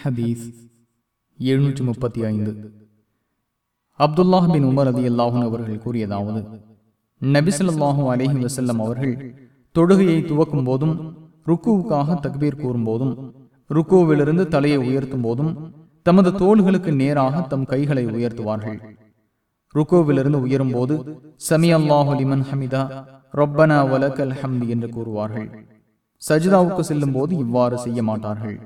ஹதீஸ் எழுநூற்றி முப்பத்தி ஐந்து. அப்துல்லாஹ் பின் உமர் அதி அல்லாஹூன் அவர்கள் கூறியதாவது நபிசல்லாஹூ அலஹி வசல்லம் அவர்கள் தொழுகையை துவக்கும் போதும் ருக்குவுக்காக தக்பீர் கூறும் போதும் ருக்குவிலிருந்து தலையை உயர்த்தும் போதும் தமது தோள்களுக்கு நேராக தம் கைகளை உயர்த்துவார்கள். ருக்கோவிலிருந்து உயரும் போது சமி அல்லாஹு லிமன் ஹமிதா ரொப்பனா வலக்கல் ஹம்தி என்று கூறுவார்கள். சஜிதாவுக்கு செல்லும் போது இவ்வாறு செய்ய மாட்டார்கள்.